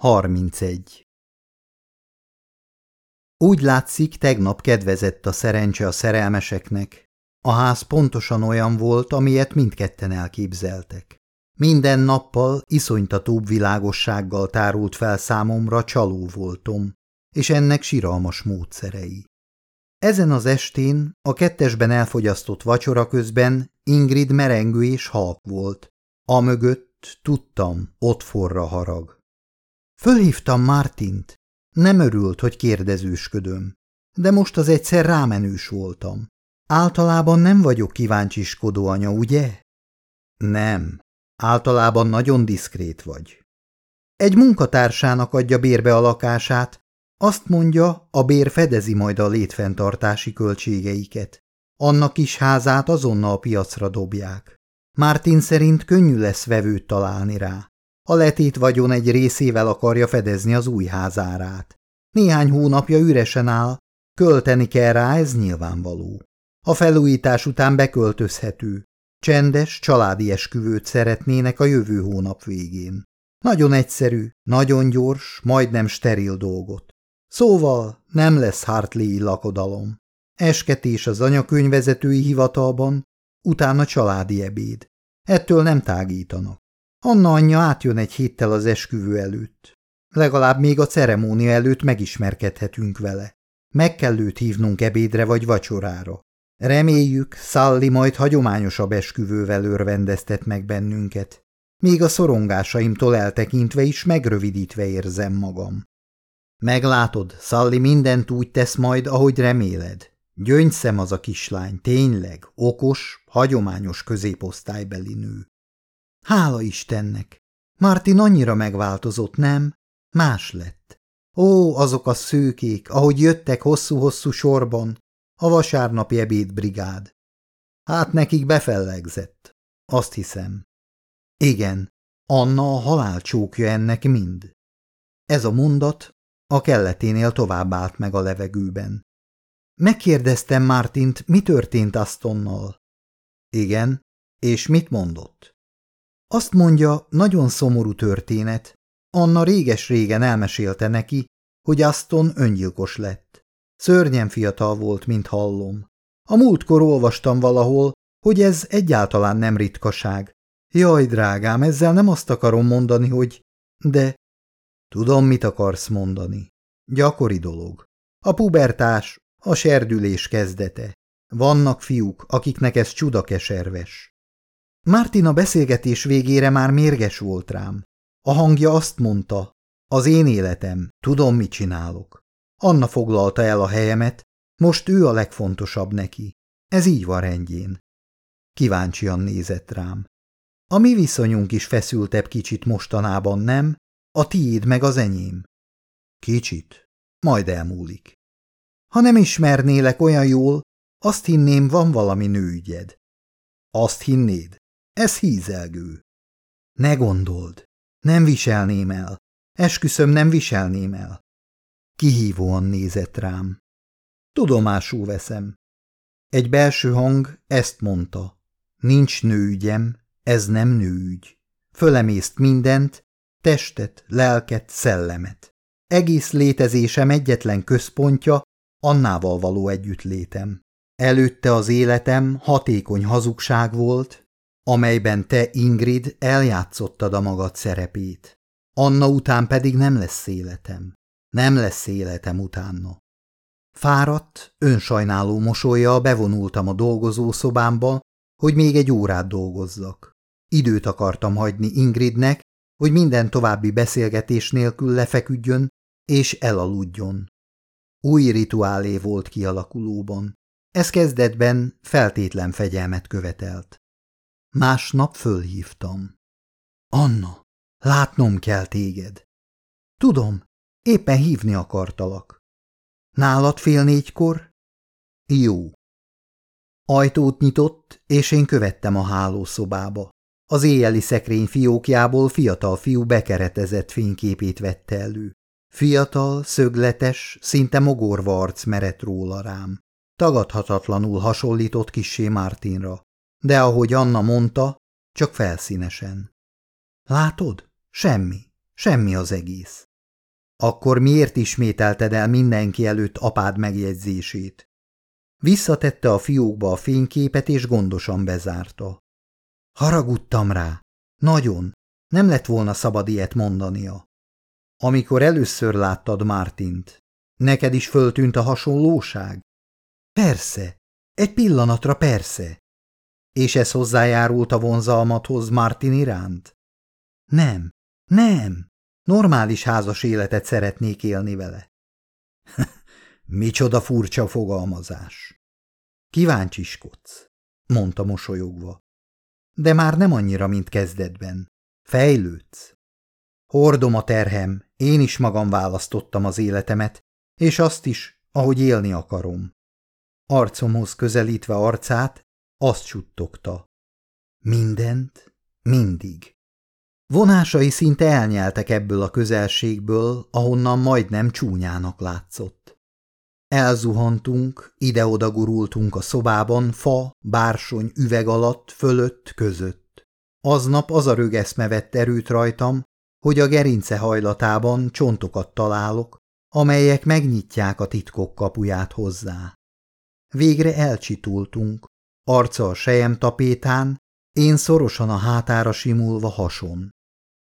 31. Úgy látszik, tegnap kedvezett a szerencse a szerelmeseknek. A ház pontosan olyan volt, amilyet mindketten elképzeltek. Minden nappal iszonytatóbb világossággal tárult fel számomra csaló voltom, és ennek siralmas módszerei. Ezen az estén a kettesben elfogyasztott vacsora közben Ingrid merengő és halk volt. A mögött tudtam, ott forra harag. Fölhívtam Martint. Nem örült, hogy kérdezősködöm. De most az egyszer rámenős voltam. Általában nem vagyok kíváncsiskodó anya, ugye? Nem. Általában nagyon diszkrét vagy. Egy munkatársának adja bérbe a lakását, azt mondja, a bér fedezi majd a létfenntartási költségeiket. Annak is házát azonnal piacra dobják. Martin szerint könnyű lesz vevőt találni rá. A letét vagyon egy részével akarja fedezni az új házárát. Néhány hónapja üresen áll, költeni kell rá, ez nyilvánvaló. A felújítás után beköltözhető. Csendes, családi esküvőt szeretnének a jövő hónap végén. Nagyon egyszerű, nagyon gyors, majdnem steril dolgot. Szóval nem lesz Hartley lakodalom. Esketés az anyakönyvezetői hivatalban, utána családi ebéd. Ettől nem tágítanak. Anna anyja átjön egy héttel az esküvő előtt. Legalább még a ceremónia előtt megismerkedhetünk vele. Meg kell őt hívnunk ebédre vagy vacsorára. Reméljük, Szalli majd hagyományosabb esküvővel örvendeztet meg bennünket. Még a szorongásaimtól eltekintve is megrövidítve érzem magam. Meglátod, Szalli mindent úgy tesz majd, ahogy reméled. Gyöngyszem az a kislány, tényleg, okos, hagyományos középosztálybeli nő. Hála Istennek! Martin annyira megváltozott, nem? Más lett. Ó, azok a szőkék, ahogy jöttek hosszú-hosszú sorban, a vasárnapi ebédbrigád. Hát nekik befellegzett. Azt hiszem. Igen, Anna a halálcsókja ennek mind. Ez a mondat a kelleténél tovább állt meg a levegőben. Megkérdeztem Mártint, mi történt Astonnal. Igen, és mit mondott? Azt mondja, nagyon szomorú történet. Anna réges-régen elmesélte neki, hogy Aston öngyilkos lett. Szörnyen fiatal volt, mint hallom. A múltkor olvastam valahol, hogy ez egyáltalán nem ritkaság. Jaj, drágám, ezzel nem azt akarom mondani, hogy... De... Tudom, mit akarsz mondani. Gyakori dolog. A pubertás, a serdülés kezdete. Vannak fiúk, akiknek ez csudakeserves. Martina beszélgetés végére már mérges volt rám. A hangja azt mondta, az én életem, tudom, mit csinálok. Anna foglalta el a helyemet, most ő a legfontosabb neki. Ez így van rendjén. Kíváncsian nézett rám. A mi viszonyunk is feszültebb kicsit mostanában, nem? A tiéd meg az enyém. Kicsit. Majd elmúlik. Ha nem ismernélek olyan jól, azt hinném, van valami nőügyed. Azt hinnéd? Ez hízelgő. Ne gondold, nem viselném el. Esküszöm, nem viselném el. Kihívóan nézett rám. Tudomásul veszem. Egy belső hang ezt mondta. Nincs nőügyem, ez nem nőügy. Fölemészt mindent, testet, lelket, szellemet. Egész létezésem egyetlen központja, annával való együttlétem. Előtte az életem hatékony hazugság volt, amelyben te, Ingrid, eljátszottad a magad szerepét. Anna után pedig nem lesz életem. Nem lesz életem utána. Fáradt, önsajnáló mosolya bevonultam a dolgozószobámba, hogy még egy órát dolgozzak. Időt akartam hagyni Ingridnek, hogy minden további beszélgetés nélkül lefeküdjön és elaludjon. Új rituálé volt kialakulóban. Ez kezdetben feltétlen fegyelmet követelt. Másnap fölhívtam. Anna, látnom kell téged. Tudom, éppen hívni akartalak. Nálad fél négykor? Jó. Ajtót nyitott, és én követtem a hálószobába. Az éjjeli szekrény fiókjából fiatal fiú bekeretezett fényképét vette elő. Fiatal, szögletes, szinte mogorva arc merett róla rám. Tagadhatatlanul hasonlított kissé Mártinra de ahogy Anna mondta, csak felszínesen. Látod? Semmi. Semmi az egész. Akkor miért ismételted el mindenki előtt apád megjegyzését? Visszatette a fiókba a fényképet, és gondosan bezárta. Haragudtam rá. Nagyon. Nem lett volna szabad ilyet mondania. Amikor először láttad Mártint, neked is föltűnt a hasonlóság? Persze. Egy pillanatra persze. És ez hozzájárult a vonzalmathoz Martin iránt? Nem, nem. Normális házas életet szeretnék élni vele. Micsoda furcsa fogalmazás. Kíváncsiskodsz, mondta mosolyogva. De már nem annyira, mint kezdetben. Fejlődsz. Hordom a terhem, én is magam választottam az életemet, és azt is, ahogy élni akarom. Arcomhoz közelítve arcát, azt suttogta. Mindent, mindig. Vonásai szinte elnyeltek ebből a közelségből, ahonnan majdnem csúnyának látszott. Elzuhantunk, ide-oda gurultunk a szobában, fa, bársony, üveg alatt, fölött, között. Aznap az a rögeszme vett erőt rajtam, hogy a gerince hajlatában csontokat találok, amelyek megnyitják a titkok kapuját hozzá. Végre elcsitultunk, arca a sejem tapétán, én szorosan a hátára simulva hason.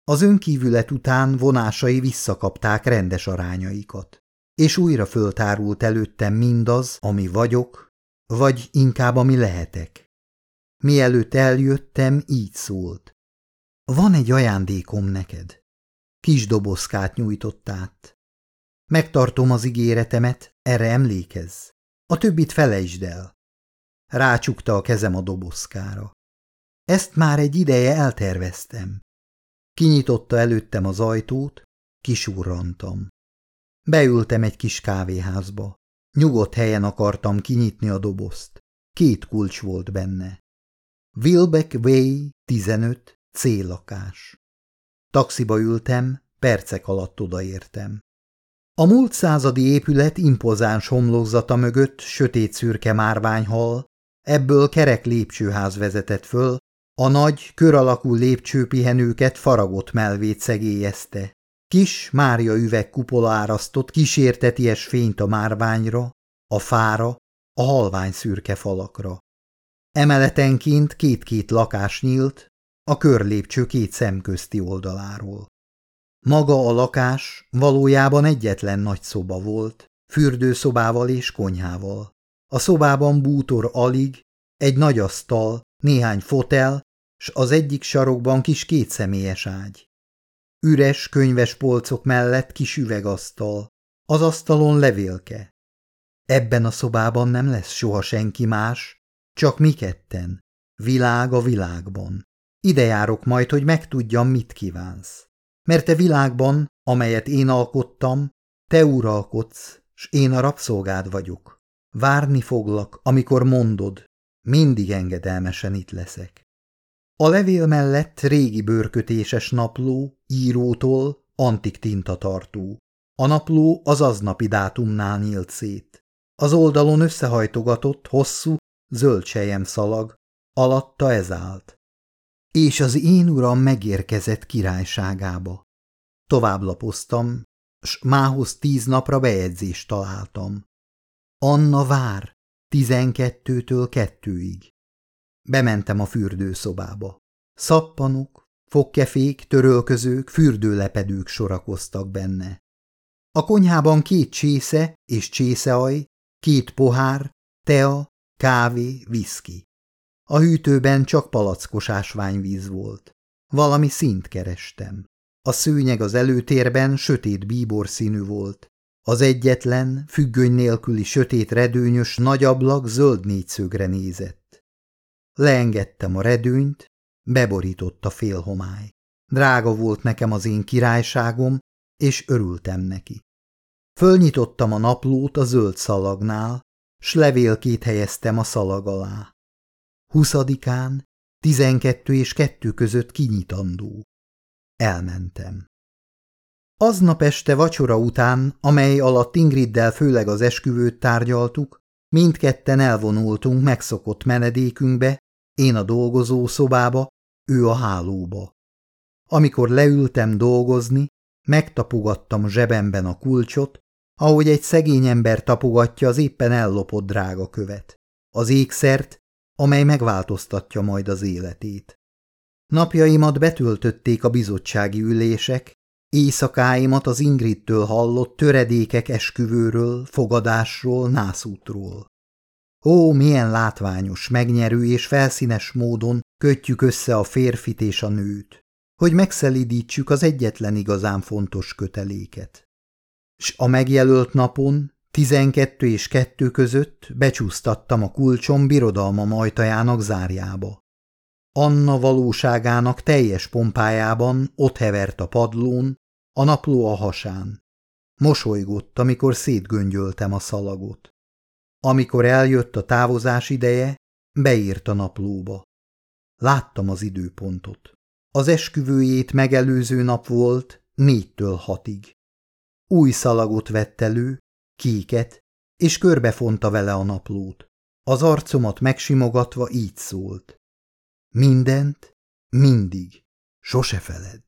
Az önkívület után vonásai visszakapták rendes arányaikat, és újra föltárult előttem mindaz, ami vagyok, vagy inkább ami lehetek. Mielőtt eljöttem, így szólt. Van egy ajándékom neked. Kis dobozkát nyújtott át. Megtartom az ígéretemet, erre emlékezz. A többit felejtsd el. Rácsukta a kezem a dobozkára. Ezt már egy ideje elterveztem. Kinyitotta előttem az ajtót, kisurrantam. Beültem egy kis kávéházba. Nyugodt helyen akartam kinyitni a dobozt. Két kulcs volt benne. Wilbeck Way 15 céllakás. Taxiba ültem, percek alatt odaértem. A múlt századi épület impozáns homlokzata mögött sötét szürke márványhal, ebből kerek lépcsőház vezetett föl, a nagy, kör alakú lépcsőpihenőket faragott melvét szegélyezte. Kis Mária üveg kupola árasztott kísérteties fényt a márványra, a fára, a halvány szürke falakra. Emeletenként két-két lakás nyílt, a körlépcső két szemközti oldaláról. Maga a lakás valójában egyetlen nagy szoba volt, fürdőszobával és konyhával. A szobában bútor alig, egy nagy asztal, néhány fotel, s az egyik sarokban kis kétszemélyes ágy. Üres könyves polcok mellett kis üvegasztal, az asztalon levélke. Ebben a szobában nem lesz soha senki más, csak mi ketten, világ a világban. Ide járok majd, hogy megtudjam, mit kívánsz. Mert te világban, amelyet én alkottam, te uralkodsz, s én a rabszolgád vagyok. Várni foglak, amikor mondod, mindig engedelmesen itt leszek. A levél mellett régi bőrkötéses napló, írótól, antik tintatartó. A napló az aznapi dátumnál nyílt szét. Az oldalon összehajtogatott, hosszú, zöld szalag, alatta ez állt. És az én uram megérkezett királyságába. Tovább lapoztam, s mához tíz napra bejegyzést találtam. Anna vár, tizenkettőtől kettőig. Bementem a fürdőszobába. Szappanok, fogkefék, törölközők, fürdőlepedők sorakoztak benne. A konyhában két csésze és csészeaj, két pohár, tea, kávé, viszki. A hűtőben csak palackos ásványvíz volt. Valami szint kerestem. A szőnyeg az előtérben sötét bíbor színű volt. Az egyetlen, függöny nélküli sötét redőnyös nagy ablak zöld négyszögre nézett. Leengedtem a redőnyt, beborított a félhomály. Drága volt nekem az én királyságom, és örültem neki. Fölnyitottam a naplót a zöld szalagnál, s levélkét helyeztem a szalag alá. Huszadikán, tizenkettő és kettő között kinyitandó. Elmentem. Aznap este vacsora után, amely alatt Ingriddel főleg az esküvőt tárgyaltuk, mindketten elvonultunk megszokott menedékünkbe, én a dolgozó szobába, ő a hálóba. Amikor leültem dolgozni, Megtapogattam zsebemben a kulcsot, ahogy egy szegény ember tapogatja az éppen ellopott drága követ. Az ékszert, amely megváltoztatja majd az életét. Napjaimat betöltötték a bizottsági ülések, éjszakáimat az Ingridtől hallott töredékek esküvőről, fogadásról, nászútról. Ó, milyen látványos, megnyerő és felszínes módon kötjük össze a férfit és a nőt, hogy megszelidítsük az egyetlen igazán fontos köteléket. S a megjelölt napon, tizenkettő és kettő között becsúsztattam a kulcsom birodalma majtajának zárjába. Anna valóságának teljes pompájában ott hevert a padlón, a napló a hasán. Mosolygott, amikor szétgöngyöltem a szalagot. Amikor eljött a távozás ideje, beírt a naplóba. Láttam az időpontot. Az esküvőjét megelőző nap volt négytől hatig. Új szalagot vett elő, kéket, és körbefonta vele a naplót. Az arcomat megsimogatva így szólt. Mindent, mindig, sose feled.